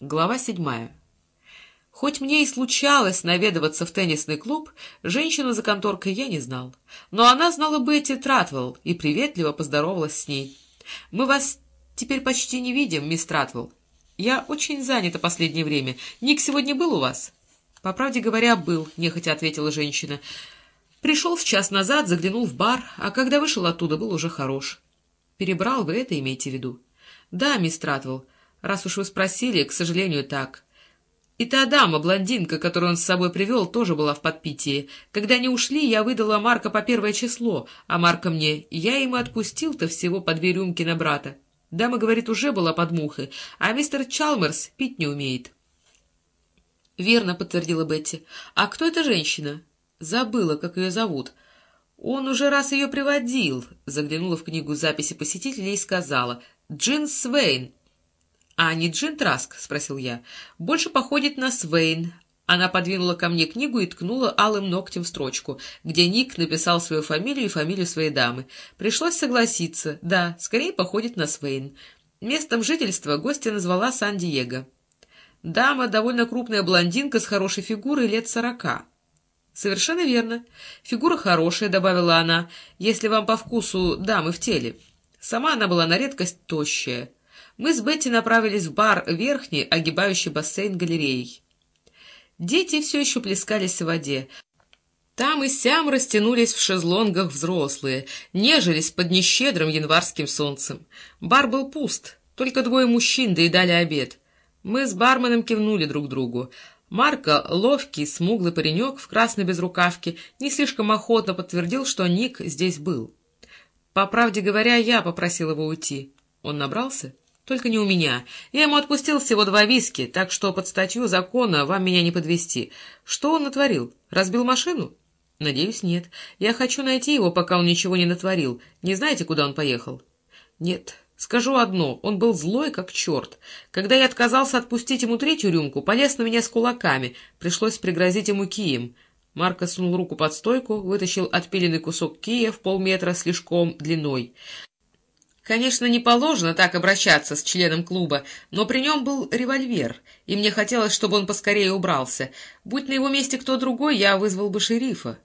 Глава седьмая. Хоть мне и случалось наведываться в теннисный клуб, женщину за конторкой я не знал. Но она знала Бетти Тратвелл и приветливо поздоровалась с ней. «Мы вас теперь почти не видим, мисс Тратвелл. Я очень занята последнее время. Ник сегодня был у вас?» «По правде говоря, был», — нехотя ответила женщина. «Пришел в час назад, заглянул в бар, а когда вышел оттуда, был уже хорош». «Перебрал вы это, имеете в виду?» «Да, мисс Тратвелл. Раз уж вы спросили, к сожалению, так. И та дама, блондинка, которую он с собой привел, тоже была в подпитии. Когда они ушли, я выдала Марка по первое число, а Марка мне. Я ему отпустил-то всего по две рюмки на брата. Дама, говорит, уже была под мухой, а мистер Чалмерс пить не умеет. — Верно, — подтвердила Бетти. — А кто эта женщина? — Забыла, как ее зовут. — Он уже раз ее приводил, — заглянула в книгу записи посетителей и сказала. — Джин Свейн. «А не Джин Траск?» — спросил я. «Больше походит на Свейн». Она подвинула ко мне книгу и ткнула алым ногтем в строчку, где Ник написал свою фамилию и фамилию своей дамы. Пришлось согласиться. Да, скорее походит на Свейн. Местом жительства гостья назвала Сан-Диего. Дама — довольно крупная блондинка с хорошей фигурой лет сорока. «Совершенно верно. Фигура хорошая», — добавила она, — «если вам по вкусу дамы в теле». Сама она была на редкость тощая. Мы с Бетти направились в бар верхний, огибающий бассейн галереей. Дети все еще плескались в воде. Там и сям растянулись в шезлонгах взрослые, нежились под нещедрым январским солнцем. Бар был пуст, только двое мужчин доедали обед. Мы с барменом кивнули друг другу. Марко, ловкий, смуглый паренек в красной безрукавке, не слишком охотно подтвердил, что Ник здесь был. По правде говоря, я попросил его уйти. Он набрался? Только не у меня. Я ему отпустил всего два виски, так что под статью закона вам меня не подвести. Что он натворил? Разбил машину? Надеюсь, нет. Я хочу найти его, пока он ничего не натворил. Не знаете, куда он поехал? Нет. Скажу одно, он был злой, как черт. Когда я отказался отпустить ему третью рюмку, полез на меня с кулаками. Пришлось пригрозить ему кием. Марко сунул руку под стойку, вытащил отпиленный кусок кия в полметра слишком длиной. Конечно, не положено так обращаться с членом клуба, но при нем был револьвер, и мне хотелось, чтобы он поскорее убрался. Будь на его месте кто другой, я вызвал бы шерифа.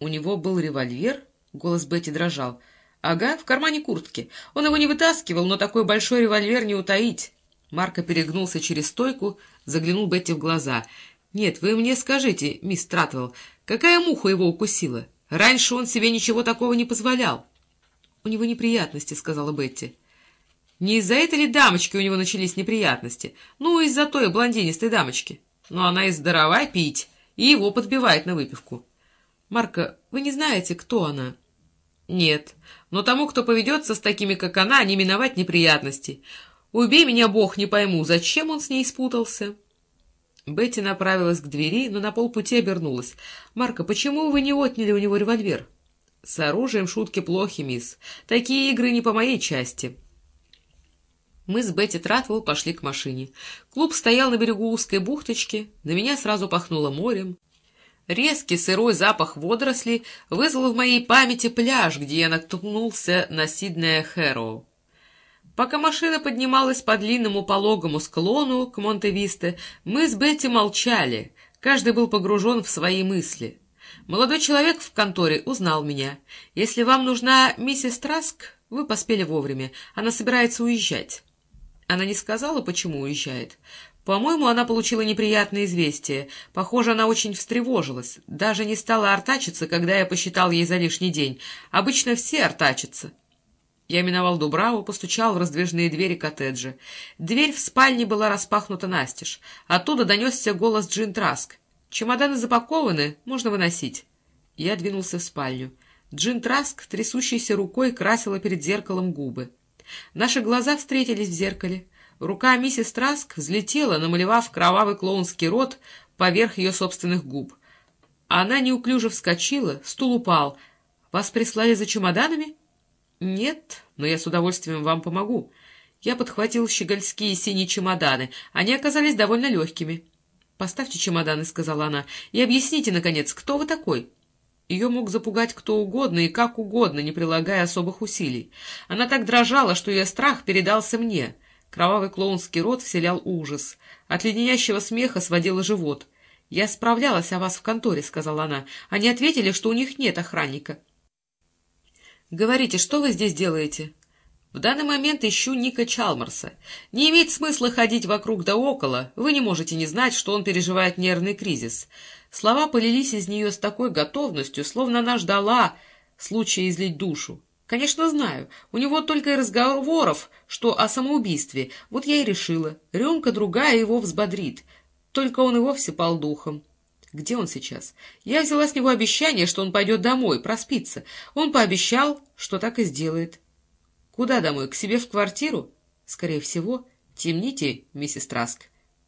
У него был револьвер? Голос Бетти дрожал. Ага, в кармане куртки. Он его не вытаскивал, но такой большой револьвер не утаить. Марко перегнулся через стойку, заглянул Бетти в глаза. «Нет, вы мне скажите, мисс Тратвелл, какая муха его укусила? Раньше он себе ничего такого не позволял». «У него неприятности», — сказала Бетти. «Не из-за этой ли дамочки у него начались неприятности? Ну, из-за той блондинистой дамочки. Но она и здорова пить, и его подбивает на выпивку». «Марка, вы не знаете, кто она?» «Нет, но тому, кто поведется с такими, как она, не миновать неприятностей. Убей меня, Бог, не пойму, зачем он с ней спутался?» Бетти направилась к двери, но на полпути обернулась. «Марка, почему вы не отняли у него револьвер?» «С оружием шутки плохи, мисс. Такие игры не по моей части». Мы с Бетти Тратвелл пошли к машине. Клуб стоял на берегу узкой бухточки, на меня сразу пахнуло морем. Резкий сырой запах водорослей вызвал в моей памяти пляж, где я наткнулся на Сиднея Хэроу. Пока машина поднималась по длинному пологому склону к Монте-Висте, мы с Бетти молчали, каждый был погружен в свои мысли. Молодой человек в конторе узнал меня. Если вам нужна миссис Траск, вы поспели вовремя. Она собирается уезжать. Она не сказала, почему уезжает. По-моему, она получила неприятное известие. Похоже, она очень встревожилась. Даже не стала артачиться, когда я посчитал ей за лишний день. Обычно все артачатся. Я миновал Дубраву, постучал в раздвижные двери коттеджа. Дверь в спальне была распахнута настежь. Оттуда донесся голос Джин Траск. Чемоданы запакованы, можно выносить. Я двинулся в спальню. Джин Траск, трясущейся рукой, красила перед зеркалом губы. Наши глаза встретились в зеркале. Рука миссис Траск взлетела, намалевав кровавый клоунский рот поверх ее собственных губ. Она неуклюже вскочила, стул упал. «Вас прислали за чемоданами?» «Нет, но я с удовольствием вам помогу». Я подхватил щегольские синие чемоданы. Они оказались довольно легкими. «Поставьте чемоданы», — сказала она, — «и объясните, наконец, кто вы такой?» Ее мог запугать кто угодно и как угодно, не прилагая особых усилий. Она так дрожала, что ее страх передался мне. Кровавый клоунский рот вселял ужас. От леденящего смеха сводило живот. «Я справлялась о вас в конторе», — сказала она. «Они ответили, что у них нет охранника». «Говорите, что вы здесь делаете?» В данный момент ищу Ника Чалмарса. Не имеет смысла ходить вокруг да около, вы не можете не знать, что он переживает нервный кризис. Слова полились из нее с такой готовностью, словно она ждала случая излить душу. Конечно, знаю, у него только и разговоров, что о самоубийстве. Вот я и решила. Рюмка другая его взбодрит. Только он и вовсе пал духом. Где он сейчас? Я взяла с него обещание, что он пойдет домой, проспится. Он пообещал, что так и сделает. Куда домой? К себе в квартиру? Скорее всего. Темните, миссис Траск.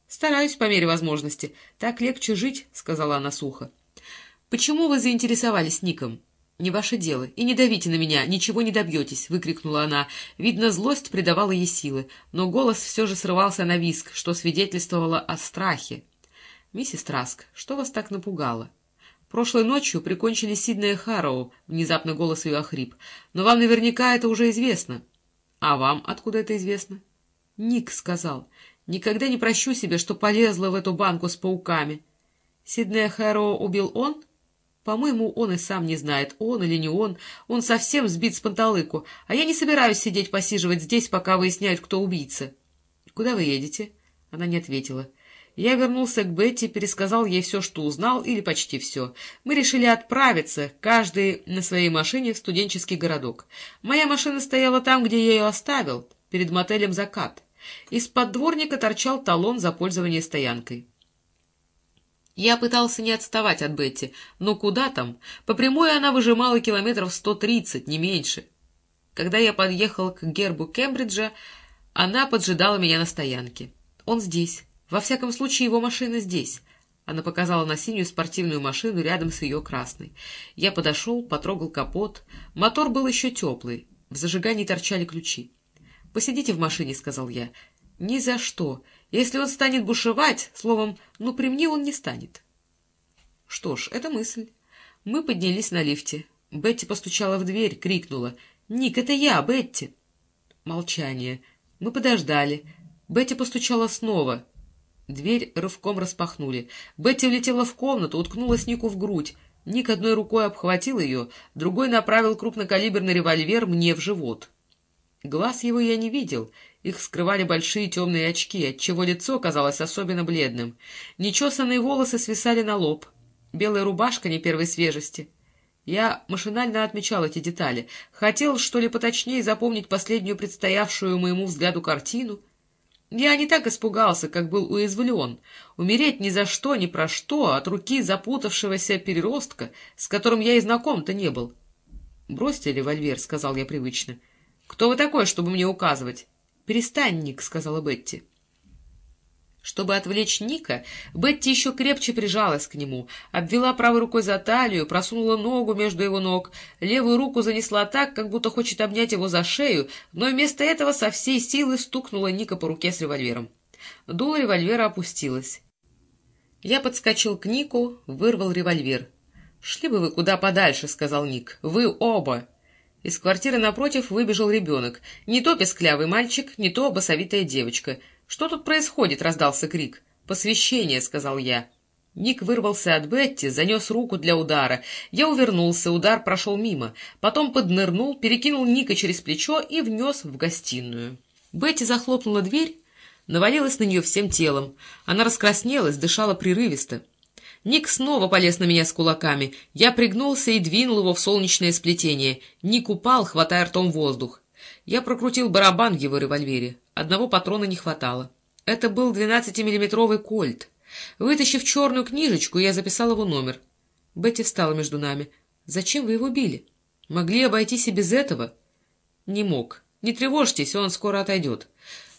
Стараюсь по мере возможности. Так легче жить, сказала она сухо. Почему вы заинтересовались Ником? Не ваше дело. И не давите на меня, ничего не добьетесь, выкрикнула она. Видно, злость придавала ей силы, но голос все же срывался на виск, что свидетельствовало о страхе. Миссис Траск, что вас так напугало? Прошлой ночью прикончили Сиднея Харроу, внезапно голос ее охрип. Но вам наверняка это уже известно. А вам откуда это известно? Ник сказал. Никогда не прощу себе, что полезла в эту банку с пауками. Сиднея Харроу убил он? По-моему, он и сам не знает, он или не он. Он совсем сбит с панталыку, а я не собираюсь сидеть посиживать здесь, пока выясняют, кто убийца. — Куда вы едете? Она не ответила. Я вернулся к Бетти, пересказал ей все, что узнал, или почти все. Мы решили отправиться, каждый на своей машине, в студенческий городок. Моя машина стояла там, где я ее оставил, перед мотелем «Закат». Из-под дворника торчал талон за пользование стоянкой. Я пытался не отставать от Бетти, но куда там? По прямой она выжимала километров сто тридцать, не меньше. Когда я подъехал к гербу Кембриджа, она поджидала меня на стоянке. Он здесь. Во всяком случае, его машина здесь. Она показала на синюю спортивную машину рядом с ее красной. Я подошел, потрогал капот. Мотор был еще теплый. В зажигании торчали ключи. «Посидите в машине», — сказал я. «Ни за что. Если он станет бушевать, словом, ну, при мне он не станет». Что ж, это мысль. Мы поднялись на лифте. Бетти постучала в дверь, крикнула. «Ник, это я, Бетти!» Молчание. Мы подождали. Бетти постучала снова. Дверь рывком распахнули. Бетти влетела в комнату, уткнулась Нику в грудь. Ник одной рукой обхватил ее, другой направил крупнокалиберный револьвер мне в живот. Глаз его я не видел, их скрывали большие темные очки, отчего лицо казалось особенно бледным. Нечесанные волосы свисали на лоб, белая рубашка не первой свежести. Я машинально отмечал эти детали, хотел, что ли, поточнее запомнить последнюю предстоявшую моему взгляду картину — я не так испугался, как был уязвлен. Умереть ни за что, ни про что от руки запутавшегося переростка, с которым я и знаком-то не был. — Бросьте револьвер, — сказал я привычно. — Кто вы такой, чтобы мне указывать? — Перестань, Ник, — сказала Бетти. Чтобы отвлечь Ника, Бетти еще крепче прижалась к нему, обвела правой рукой за талию, просунула ногу между его ног, левую руку занесла так, как будто хочет обнять его за шею, но вместо этого со всей силы стукнула Ника по руке с револьвером. Дуло револьвера опустилось. Я подскочил к Нику, вырвал револьвер. «Шли бы вы куда подальше», — сказал Ник. «Вы оба!» Из квартиры напротив выбежал ребенок. Не то песклявый мальчик, не то басовитая девочка — «Что тут происходит?» — раздался крик. «Посвящение», — сказал я. Ник вырвался от Бетти, занес руку для удара. Я увернулся, удар прошел мимо. Потом поднырнул, перекинул Ника через плечо и внес в гостиную. Бетти захлопнула дверь, навалилась на нее всем телом. Она раскраснелась, дышала прерывисто. Ник снова полез на меня с кулаками. Я пригнулся и двинул его в солнечное сплетение. Ник упал, хватая ртом воздух. Я прокрутил барабан в его револьвере. Одного патрона не хватало. Это был двенадцатимиллиметровый кольт. Вытащив черную книжечку, я записал его номер. Бетти встала между нами. «Зачем вы его били? Могли обойтись и без этого?» «Не мог. Не тревожьтесь, он скоро отойдет».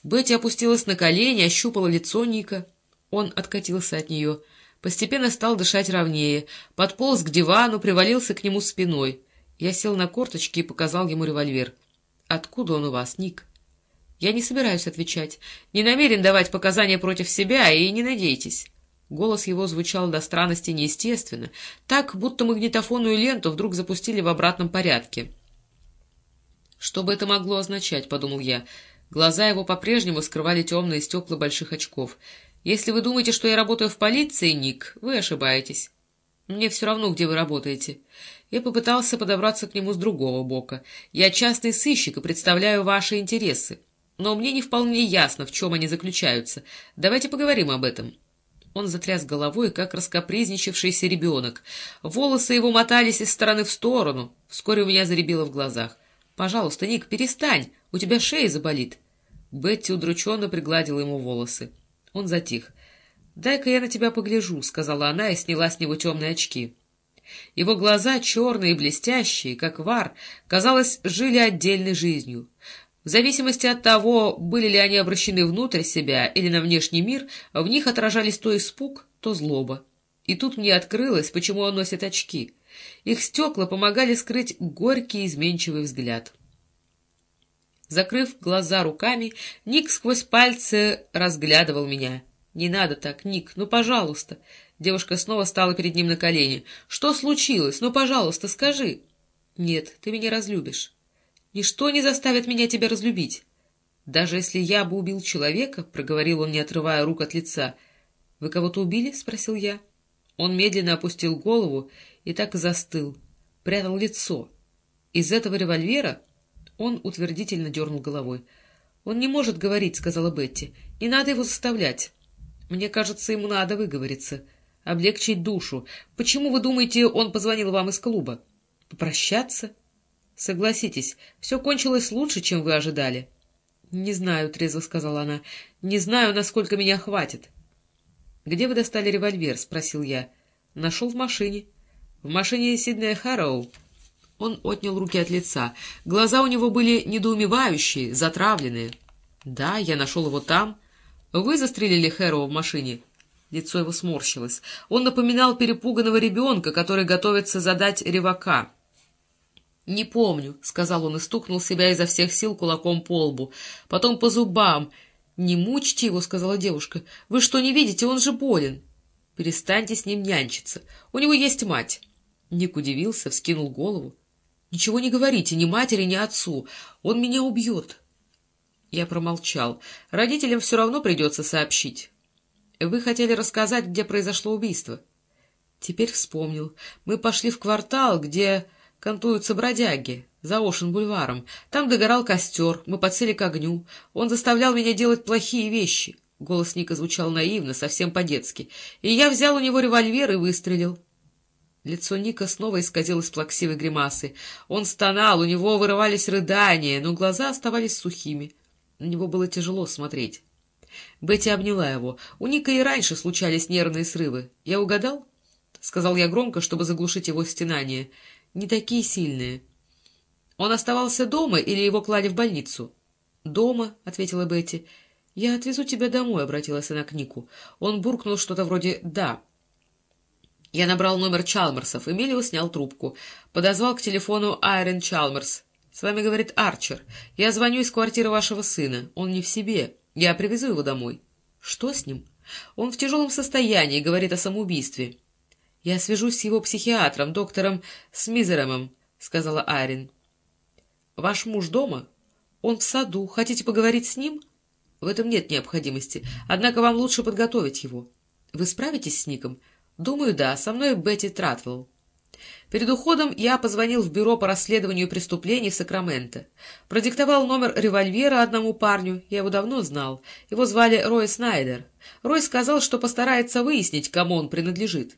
Бетти опустилась на колени, ощупала лицо Ника. Он откатился от нее. Постепенно стал дышать ровнее. Подполз к дивану, привалился к нему спиной. Я сел на корточки и показал ему револьвер. «Откуда он у вас, Ник?» «Я не собираюсь отвечать. Не намерен давать показания против себя, и не надейтесь». Голос его звучал до странности неестественно, так, будто магнитофонную ленту вдруг запустили в обратном порядке. «Что бы это могло означать?» — подумал я. Глаза его по-прежнему скрывали темные стекла больших очков. «Если вы думаете, что я работаю в полиции, Ник, вы ошибаетесь. Мне все равно, где вы работаете». Я попытался подобраться к нему с другого бока. «Я частный сыщик и представляю ваши интересы. Но мне не вполне ясно, в чем они заключаются. Давайте поговорим об этом». Он затряс головой, как раскопризничавшийся ребенок. Волосы его мотались из стороны в сторону. Вскоре у меня заребило в глазах. «Пожалуйста, Ник, перестань, у тебя шея заболит». Бетти удрученно пригладила ему волосы. Он затих. «Дай-ка я на тебя погляжу», — сказала она и сняла с него темные очки. Его глаза, черные и блестящие, как вар, казалось, жили отдельной жизнью. В зависимости от того, были ли они обращены внутрь себя или на внешний мир, в них отражались то испуг, то злоба. И тут мне открылось, почему он носит очки. Их стекла помогали скрыть горький изменчивый взгляд. Закрыв глаза руками, Ник сквозь пальцы разглядывал меня. «Не надо так, Ник, ну, пожалуйста!» Девушка снова стала перед ним на колени. «Что случилось? Ну, пожалуйста, скажи!» «Нет, ты меня разлюбишь. Ничто не заставит меня тебя разлюбить. Даже если я бы убил человека, — проговорил он, не отрывая рук от лица. — Вы кого-то убили? — спросил я. Он медленно опустил голову и так застыл, прятал лицо. Из этого револьвера он утвердительно дернул головой. — Он не может говорить, — сказала Бетти. — Не надо его заставлять. Мне кажется, ему надо выговориться, облегчить душу. Почему, вы думаете, он позвонил вам из клуба? Попрощаться? Согласитесь, все кончилось лучше, чем вы ожидали. — Не знаю, — трезво сказала она. — Не знаю, насколько меня хватит. — Где вы достали револьвер? — спросил я. — Нашел в машине. — В машине Сиднея Харроу. Он отнял руки от лица. Глаза у него были недоумевающие, затравленные. — Да, я нашел его там. — Вы застрелили Хэроу в машине? Лицо его сморщилось. Он напоминал перепуганного ребенка, который готовится задать ревака. «Не помню», — сказал он и стукнул себя изо всех сил кулаком по лбу. Потом по зубам. «Не мучьте его», — сказала девушка. «Вы что, не видите? Он же болен». «Перестаньте с ним нянчиться. У него есть мать». Ник удивился, вскинул голову. «Ничего не говорите ни матери, ни отцу. Он меня убьет». Я промолчал. Родителям все равно придется сообщить. «Вы хотели рассказать, где произошло убийство?» Теперь вспомнил. Мы пошли в квартал, где кантуются бродяги, за Ошен-бульваром. Там догорал костер, мы подсели к огню. Он заставлял меня делать плохие вещи. Голос Ника звучал наивно, совсем по-детски. И я взял у него револьвер и выстрелил. Лицо Ника снова исказилось плаксивой гримасой. Он стонал, у него вырывались рыдания, но глаза оставались сухими. На него было тяжело смотреть. Бетти обняла его. У Ника и раньше случались нервные срывы. «Я угадал?» — сказал я громко, чтобы заглушить его стенание не такие сильные. Он оставался дома или его клали в больницу? — Дома, — ответила Бетти. — Я отвезу тебя домой, — обратилась она к Нику. Он буркнул что-то вроде «да». Я набрал номер Чалмерсов. Эмилио снял трубку. Подозвал к телефону Айрен Чалмерс. «С вами говорит Арчер. Я звоню из квартиры вашего сына. Он не в себе. Я привезу его домой». «Что с ним?» «Он в тяжелом состоянии, говорит о самоубийстве». «Я свяжусь с его психиатром, доктором Смизеремом», — сказала Арин. «Ваш муж дома? Он в саду. Хотите поговорить с ним?» «В этом нет необходимости. Однако вам лучше подготовить его. Вы справитесь с Ником?» «Думаю, да. Со мной Бетти Тратвелл». Перед уходом я позвонил в бюро по расследованию преступлений в Сакраменто. Продиктовал номер револьвера одному парню, я его давно знал. Его звали Рой Снайдер. Рой сказал, что постарается выяснить, кому он принадлежит.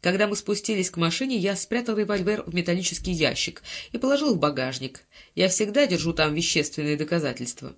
Когда мы спустились к машине, я спрятал револьвер в металлический ящик и положил в багажник. Я всегда держу там вещественные доказательства.